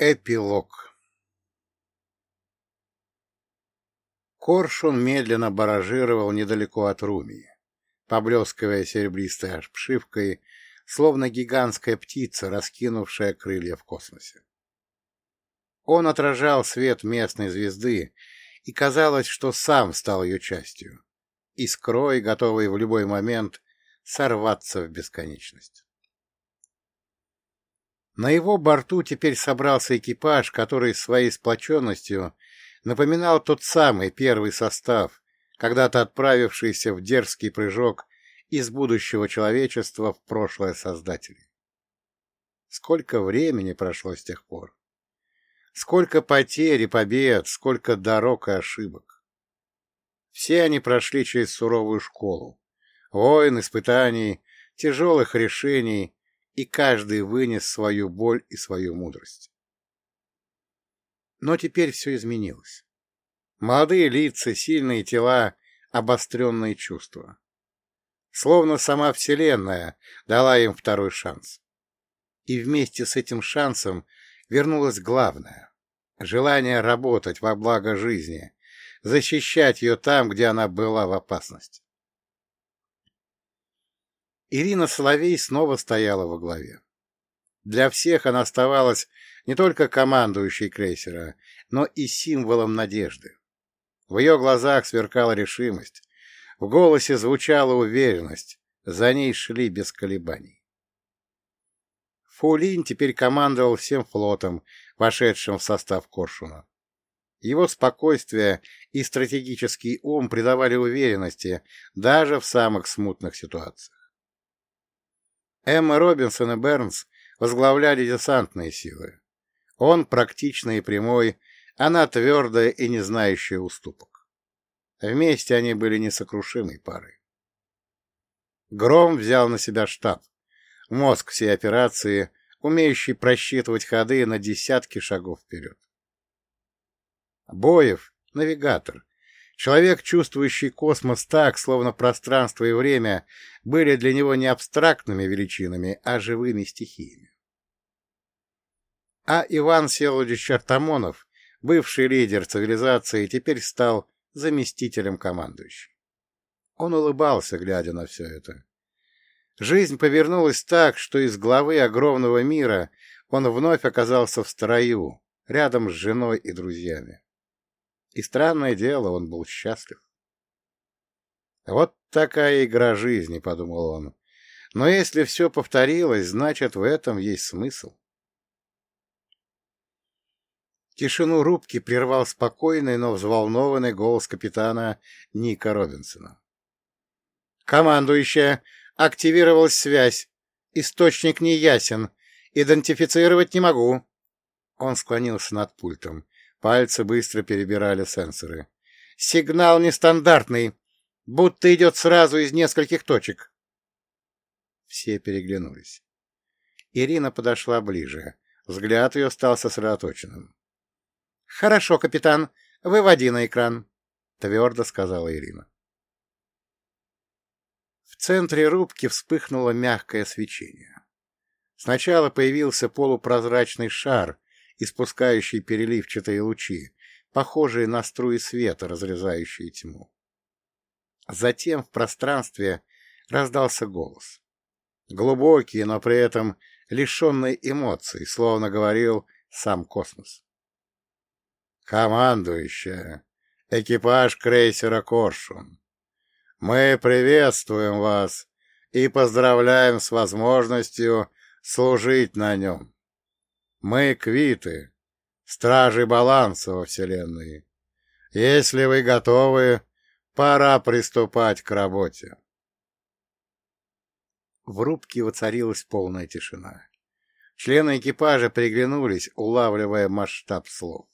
Эпилог Коршун медленно баражировал недалеко от Румии, поблескивая серебристой обшивкой, словно гигантская птица, раскинувшая крылья в космосе. Он отражал свет местной звезды, и казалось, что сам стал ее частью, искрой, готовой в любой момент сорваться в бесконечность. На его борту теперь собрался экипаж, который своей сплоченностью напоминал тот самый первый состав, когда-то отправившийся в дерзкий прыжок из будущего человечества в прошлое Создателей. Сколько времени прошло с тех пор? Сколько потерь и побед, сколько дорог и ошибок. Все они прошли через суровую школу. Войн, испытаний, тяжелых решений, и каждый вынес свою боль и свою мудрость. Но теперь все изменилось. Молодые лица, сильные тела, обостренные чувства. Словно сама Вселенная дала им второй шанс. И вместе с этим шансом вернулось главное — желание работать во благо жизни, защищать ее там, где она была в опасности. Ирина Соловей снова стояла во главе. Для всех она оставалась не только командующей крейсера, но и символом надежды. В ее глазах сверкала решимость, в голосе звучала уверенность, за ней шли без колебаний. Фулин теперь командовал всем флотом, вошедшим в состав Коршуна. Его спокойствие и стратегический ум придавали уверенности даже в самых смутных ситуациях. Эмма Робинсон и Бернс возглавляли десантные силы. Он практичный и прямой, она твердая и не знающая уступок. Вместе они были несокрушимой парой. Гром взял на себя штаб, мозг всей операции, умеющий просчитывать ходы на десятки шагов вперед. Боев — навигатор, Человек, чувствующий космос так, словно пространство и время были для него не абстрактными величинами, а живыми стихиями. А Иван Селович Артамонов, бывший лидер цивилизации, теперь стал заместителем командующего. Он улыбался, глядя на все это. Жизнь повернулась так, что из главы огромного мира он вновь оказался в строю, рядом с женой и друзьями. И странное дело, он был счастлив. Вот такая игра жизни, — подумал он. Но если все повторилось, значит, в этом есть смысл. Тишину рубки прервал спокойный, но взволнованный голос капитана Ника Робинсона. «Командующая! Активировалась связь! Источник не ясен! Идентифицировать не могу!» Он склонился над пультом. Пальцы быстро перебирали сенсоры. «Сигнал нестандартный, будто идет сразу из нескольких точек». Все переглянулись. Ирина подошла ближе. Взгляд ее стал сосредоточенным. «Хорошо, капитан, выводи на экран», — твердо сказала Ирина. В центре рубки вспыхнуло мягкое свечение. Сначала появился полупрозрачный шар, испускающий переливчатые лучи, похожие на струи света, разрезающие тьму. Затем в пространстве раздался голос. Глубокий, но при этом лишенный эмоций, словно говорил сам космос. «Командующая, экипаж крейсера «Коршун», мы приветствуем вас и поздравляем с возможностью служить на нем. Мы квиты, стражи баланса во Вселенной. Если вы готовы, пора приступать к работе. В рубке воцарилась полная тишина. Члены экипажа приглянулись, улавливая масштаб слов.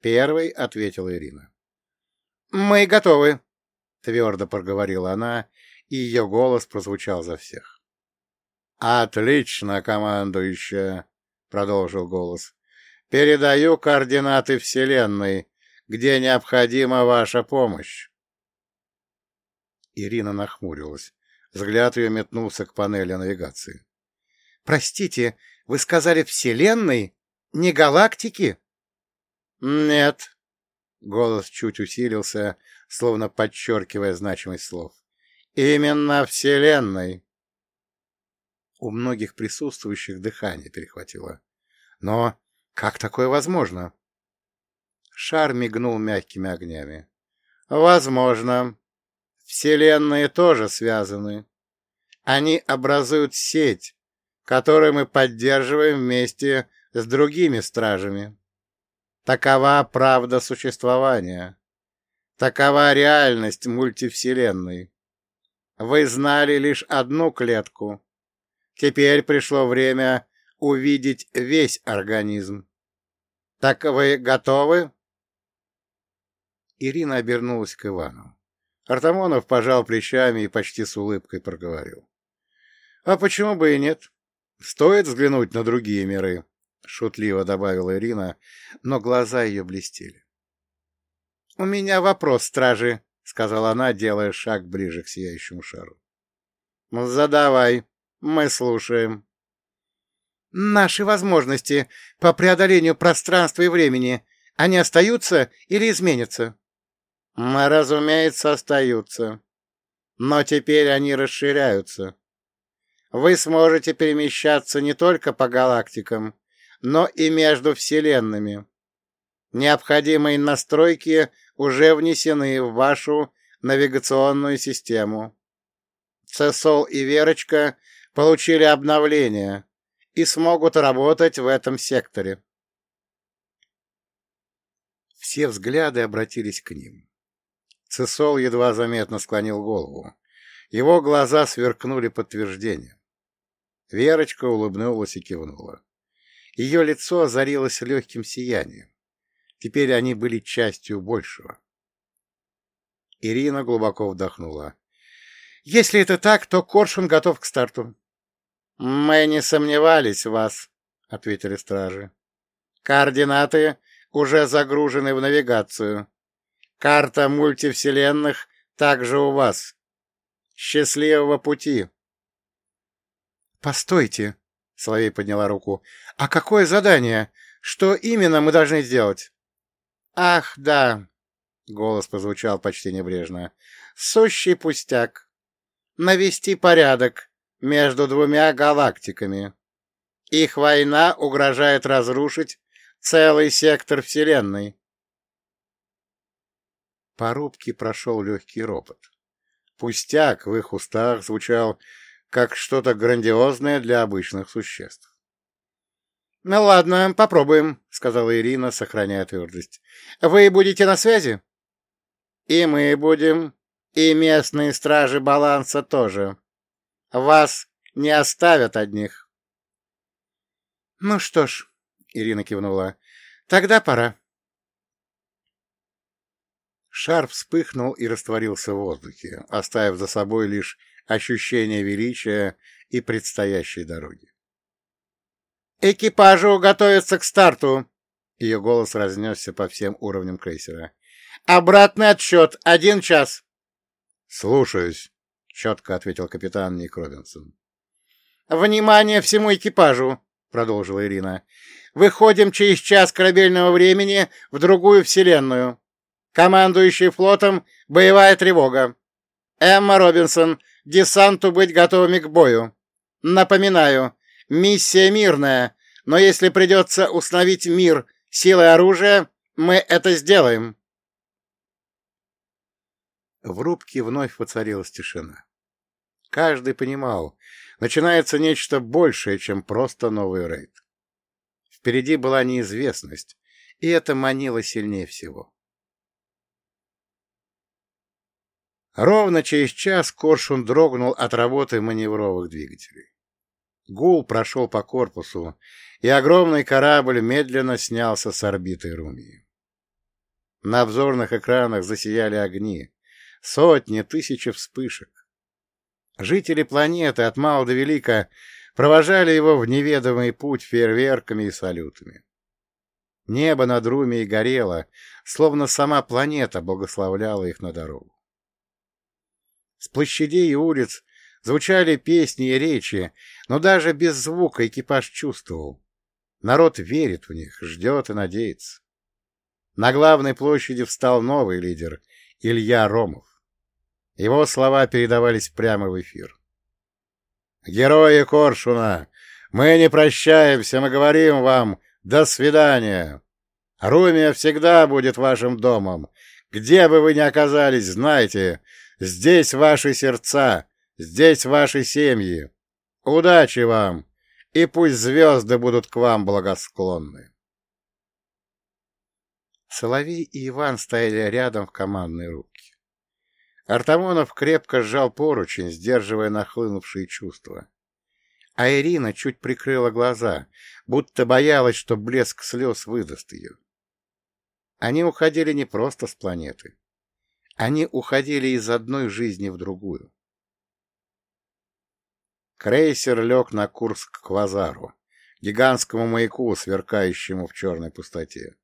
Первой ответила Ирина. — Мы готовы, — твердо проговорила она, и ее голос прозвучал за всех. — Отлично, командующая! — продолжил голос. — Передаю координаты Вселенной, где необходима ваша помощь. Ирина нахмурилась. Взгляд ее метнулся к панели навигации. — Простите, вы сказали Вселенной? Не галактики? Нет. Голос чуть усилился, словно подчеркивая значимость слов. Именно Вселенной. У многих присутствующих дыхание перехватило. Но как такое возможно? Шар мигнул мягкими огнями. Возможно. Вселенные тоже связаны. Они образуют сеть, которую мы поддерживаем вместе с другими стражами. Такова правда существования. Такова реальность мультивселенной. Вы знали лишь одну клетку. Теперь пришло время увидеть весь организм. Так вы готовы? Ирина обернулась к Ивану. Артамонов пожал плечами и почти с улыбкой проговорил. — А почему бы и нет? Стоит взглянуть на другие миры, — шутливо добавила Ирина, но глаза ее блестели. — У меня вопрос, стражи, — сказала она, делая шаг ближе к сияющему шару. — Задавай, мы слушаем. — Наши возможности по преодолению пространства и времени, они остаются или изменятся? — Разумеется, остаются. Но теперь они расширяются. Вы сможете перемещаться не только по галактикам, но и между вселенными. Необходимые настройки уже внесены в вашу навигационную систему. Цесол и Верочка получили обновление и смогут работать в этом секторе. Все взгляды обратились к ним. Цесол едва заметно склонил голову. Его глаза сверкнули подтверждением. Верочка улыбнулась и кивнула. Ее лицо озарилось легким сиянием. Теперь они были частью большего. Ирина глубоко вдохнула. «Если это так, то Коршун готов к старту». «Мы не сомневались в вас», — ответили стражи. «Координаты уже загружены в навигацию. Карта мультивселенных также у вас. Счастливого пути!» «Постойте!» — Соловей подняла руку. «А какое задание? Что именно мы должны сделать?» «Ах, да!» — голос прозвучал почти небрежно. «Сущий пустяк. Навести порядок между двумя галактиками. Их война угрожает разрушить целый сектор Вселенной». По рубке прошел легкий ропот. Пустяк в их устах звучал как что-то грандиозное для обычных существ. — Ну ладно, попробуем, — сказала Ирина, сохраняя твердость. — Вы будете на связи? — И мы будем, и местные стражи баланса тоже. Вас не оставят одних. — Ну что ж, — Ирина кивнула, — тогда пора. Шар вспыхнул и растворился в воздухе, оставив за собой лишь ощущение величия и предстоящей дороги. «Экипажу готовиться к старту!» Ее голос разнесся по всем уровням крейсера. «Обратный отсчет. Один час». «Слушаюсь», — четко ответил капитан Ник Робинсон. «Внимание всему экипажу!» — продолжила Ирина. «Выходим через час корабельного времени в другую вселенную. Командующий флотом — боевая тревога. Эмма Робинсон, десанту быть готовыми к бою. Напоминаю, миссия мирная, но если придется установить мир силой оружия, мы это сделаем. В рубке вновь воцарилась тишина. Каждый понимал, начинается нечто большее, чем просто новый рейд. Впереди была неизвестность, и это манило сильнее всего. Ровно через час Коршун дрогнул от работы маневровых двигателей. Гул прошел по корпусу, и огромный корабль медленно снялся с орбиты Румии. На обзорных экранах засияли огни, сотни, тысячи вспышек. Жители планеты от мала до велика провожали его в неведомый путь фейерверками и салютами. Небо над Румией горело, словно сама планета благословляла их на дорогу. С площадей и улиц звучали песни и речи, но даже без звука экипаж чувствовал. Народ верит в них, ждет и надеется. На главной площади встал новый лидер — Илья Ромов. Его слова передавались прямо в эфир. «Герои Коршуна, мы не прощаемся, мы говорим вам «до свидания». Румия всегда будет вашим домом. Где бы вы ни оказались, знайте, здесь ваши сердца, здесь ваши семьи. Удачи вам, и пусть звезды будут к вам благосклонны. Соловей и Иван стояли рядом в командной рубке. Артамонов крепко сжал поручень, сдерживая нахлынувшие чувства. А Ирина чуть прикрыла глаза, будто боялась, что блеск слез выдаст ее. Они уходили не просто с планеты. Они уходили из одной жизни в другую. Крейсер лег на курс к Квазару, гигантскому маяку, сверкающему в черной пустоте.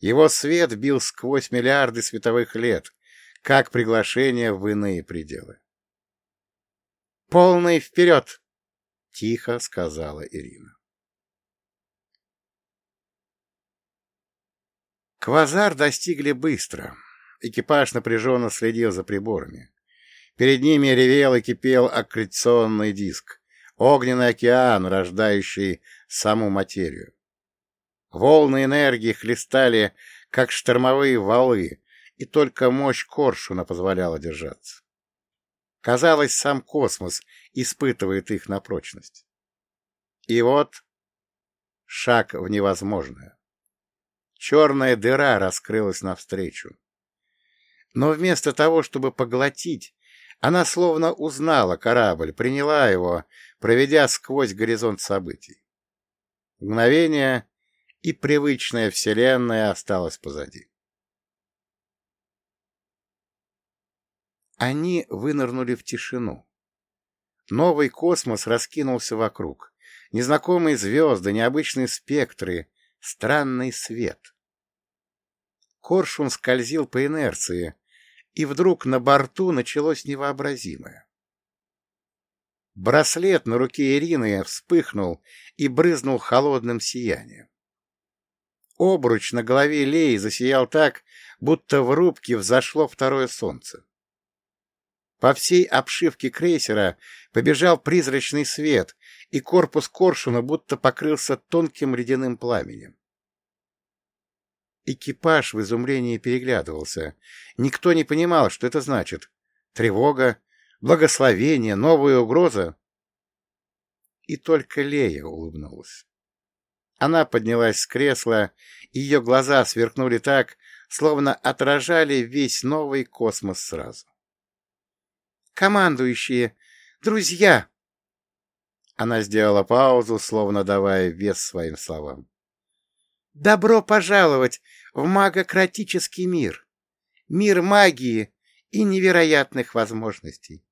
Его свет бил сквозь миллиарды световых лет, как приглашение в иные пределы. «Полный вперед!» — тихо сказала Ирина. Квазар достигли быстро. Экипаж напряженно следил за приборами. Перед ними ревел и кипел аккреционный диск, огненный океан, рождающий саму материю. Волны энергии хлестали, как штормовые валы, и только мощь Коршуна позволяла держаться. Казалось, сам космос испытывает их на прочность. И вот шаг в невозможное. Черная дыра раскрылась навстречу. Но вместо того, чтобы поглотить, она словно узнала корабль, приняла его, проведя сквозь горизонт событий. Мгновение, и привычная вселенная осталась позади. Они вынырнули в тишину. Новый космос раскинулся вокруг. Незнакомые звезды, необычные спектры, странный свет. Коршун скользил по инерции, и вдруг на борту началось невообразимое. Браслет на руке Ирины вспыхнул и брызнул холодным сиянием. Обруч на голове Леи засиял так, будто в рубке взошло второе солнце. По всей обшивке крейсера побежал призрачный свет, и корпус коршуна будто покрылся тонким ледяным пламенем. Экипаж в изумлении переглядывался. Никто не понимал, что это значит. Тревога, благословение, новая угроза. И только Лея улыбнулась. Она поднялась с кресла, и ее глаза сверкнули так, словно отражали весь новый космос сразу. «Командующие! Друзья!» Она сделала паузу, словно давая вес своим словам. «Добро пожаловать в магократический мир! Мир магии и невероятных возможностей!